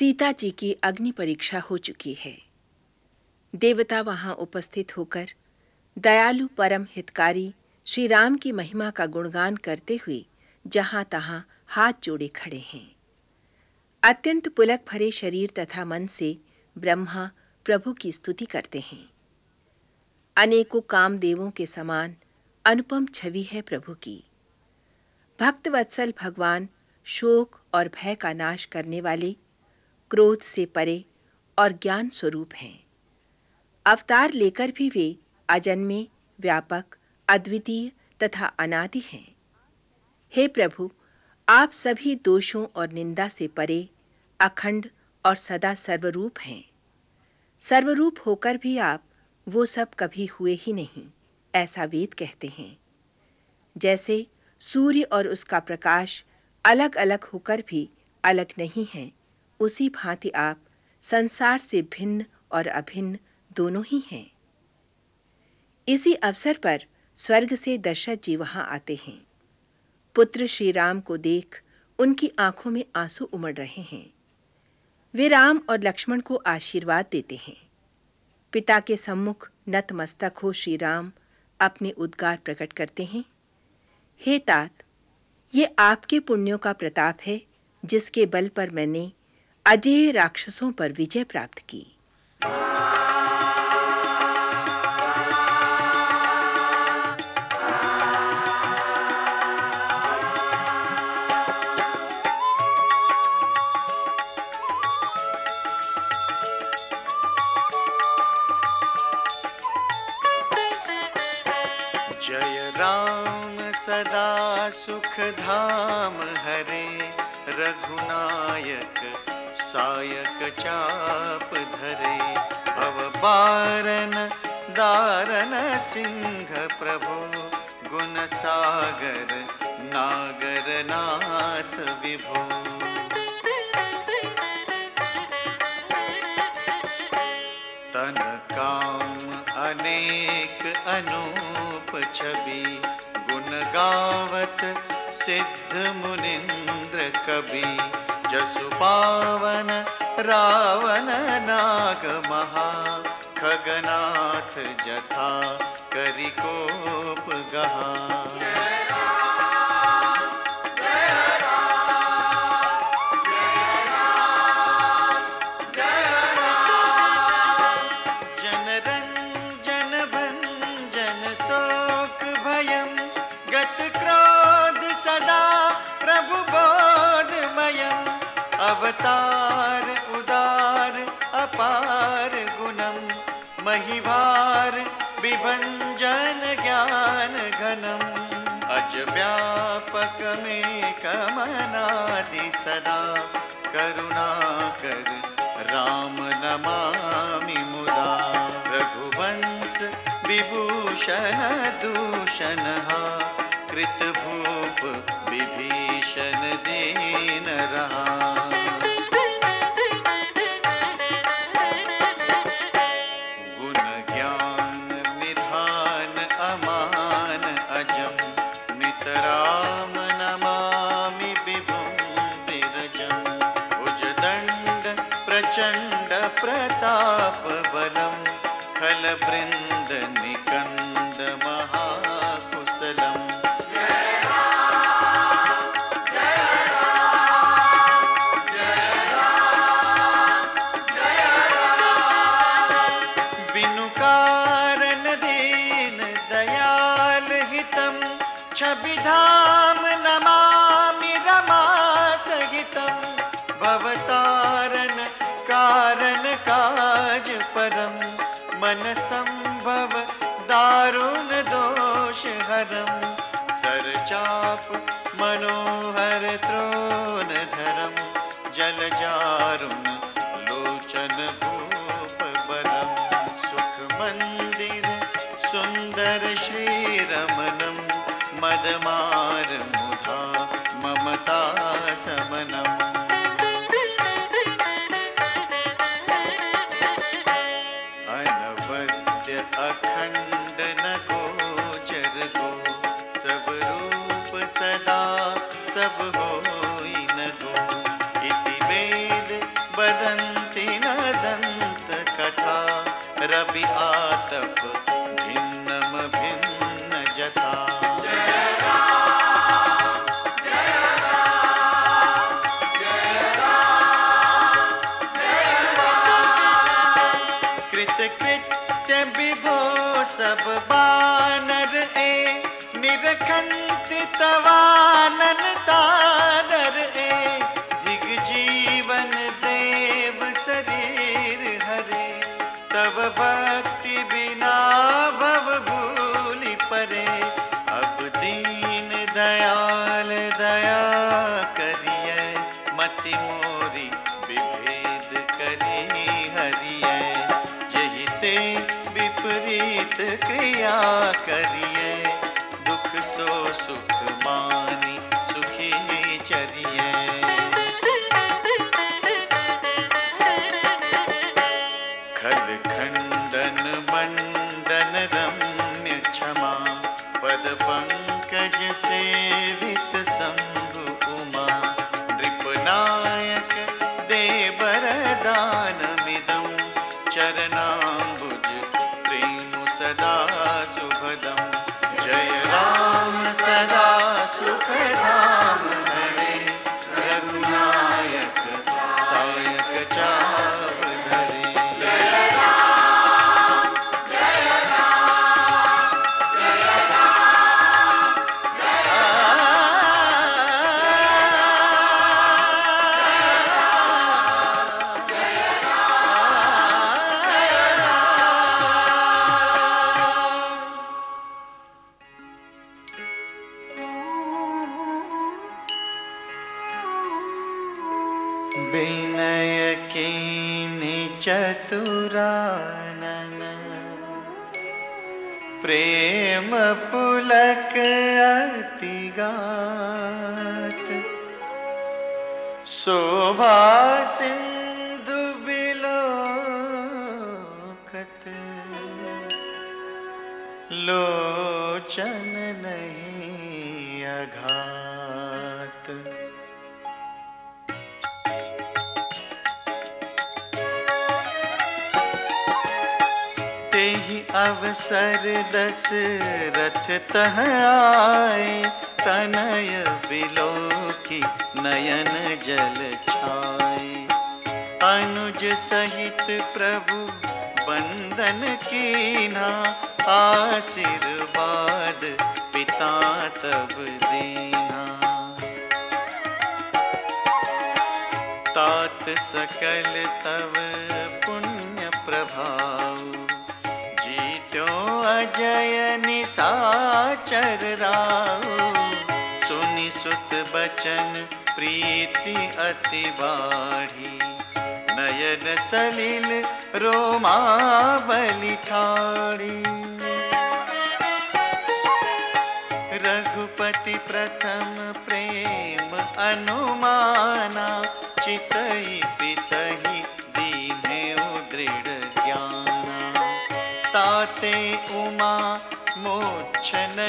सीता जी की अग्नि परीक्षा हो चुकी है। देवता वहाँ उपस्थित होकर दयालु परम हितकारी श्री राम की महिमा का गुणगान करते हुए जहाँ तहां हाथ जोड़े खड़े हैं। अत्यंत पुलक भरे शरीर तथा मन से ब्रह्मा प्रभु की स्तुति करते हैं। अनेकों कामदेवों के समान अनुपम छवि है प्रभु की। भक्त वत्सल भगवान शोक और भय का नाश करने वाले क्रोध से परे और ज्ञान स्वरूप हैं। अवतार लेकर भी वे अजन्मे, व्यापक, अद्वितीय तथा अनादि हैं। हे प्रभु, आप सभी दोषों और निंदा से परे, अखंड और सदा सर्वरूप हैं। सर्वरूप होकर भी आप वो सब कभी हुए ही नहीं, ऐसा वेद कहते हैं। जैसे सूर्य और उसका प्रकाश अलग-अलग होकर भी अलग नहीं हैं उसी भांति आप संसार से भिन्न और अभिन्न दोनों ही हैं। इसी अवसर पर स्वर्ग से दशरथ जी वहाँ आते हैं। पुत्र श्री राम को देख उनकी आँखों में आँसू उमड़ रहे हैं। वे राम और लक्ष्मण को आशीर्वाद देते हैं। पिता के सम्मुख नतमस्तक हो श्री राम अपने उद्गार प्रकट करते हैं। हे तात, ये आपके पुण्यों का प्रताप है जिसके बल पर मैंने अजय राक्षसों पर विजय प्राप्त की। जय राम सदा सुख धाम हरे रघुनायक। सायक चाप धरे, भव बारन दारन सिंह प्रभु, गुण सागर नागर नाथ विभो। तन काम अनेक अनूप छवि, गुण गावत सिद्ध मुनिंद्र कवि। जसु पावन रावण नाग महा खगनाथ जथा करिकोप गहा। विभंजन ज्ञान घनम। अज व्यापक में कमनादि सदा। करुणा कर, राम नमामि मुदा। रघुवंश विभूषण दूषण कृत प्रचण्ड प्रताप बलम् खलवृन्द निकन्द महाकुशलम्। बिनु कारण दीन दयाल हितम, छवि धाम नमामि रमा सहितम परम मन संभव दारुण दोष हरम। सर चाप मनोहर त्रोण धरम जल जारुण अपि आतप, भिन्नम भिन्न जथा कृत कृत्य विभो सब बानर ए, निरखंत तवानन सादर ए। चरिए खल खंडन मंडन रम्य क्षमा पद पंकज सेवित शंभु उमा। नृपनायक देवर दानमिदं विनय कीनि चतुरानन। प्रेम पुलक अतिगात शोभा सिंधु बिलोकत। लोचन नहीं अवसर दस रथ तह आए तनय बिलोकी नयन जल छाए। अनुज सहित प्रभु बंदन कीना, आशीर्वाद पिता तब दीना। तात सकल तव पुण्य प्रभाव। अजय निसाचर राव। सुनि सुत बचन, प्रीति अति बाढ़ी। नयन सलिल रोमावली ठाड़ी। रघुपति प्रथम प्रेम अनुमाना, चितई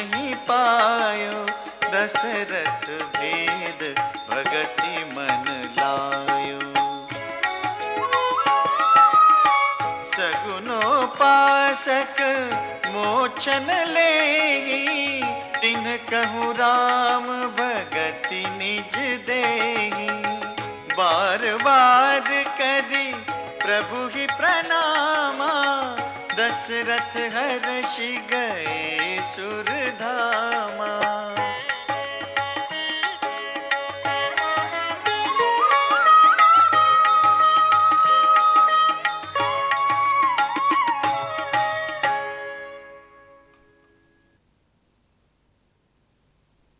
नहीं पायो। दशरथ भेद भगति मन लायो। सगुनो पासक मोचन ले तिन कहूँ राम भगति निज दे बार बार करी प्रभु ही प्रणामा। दशरथ हर्षि गए सुरधामा।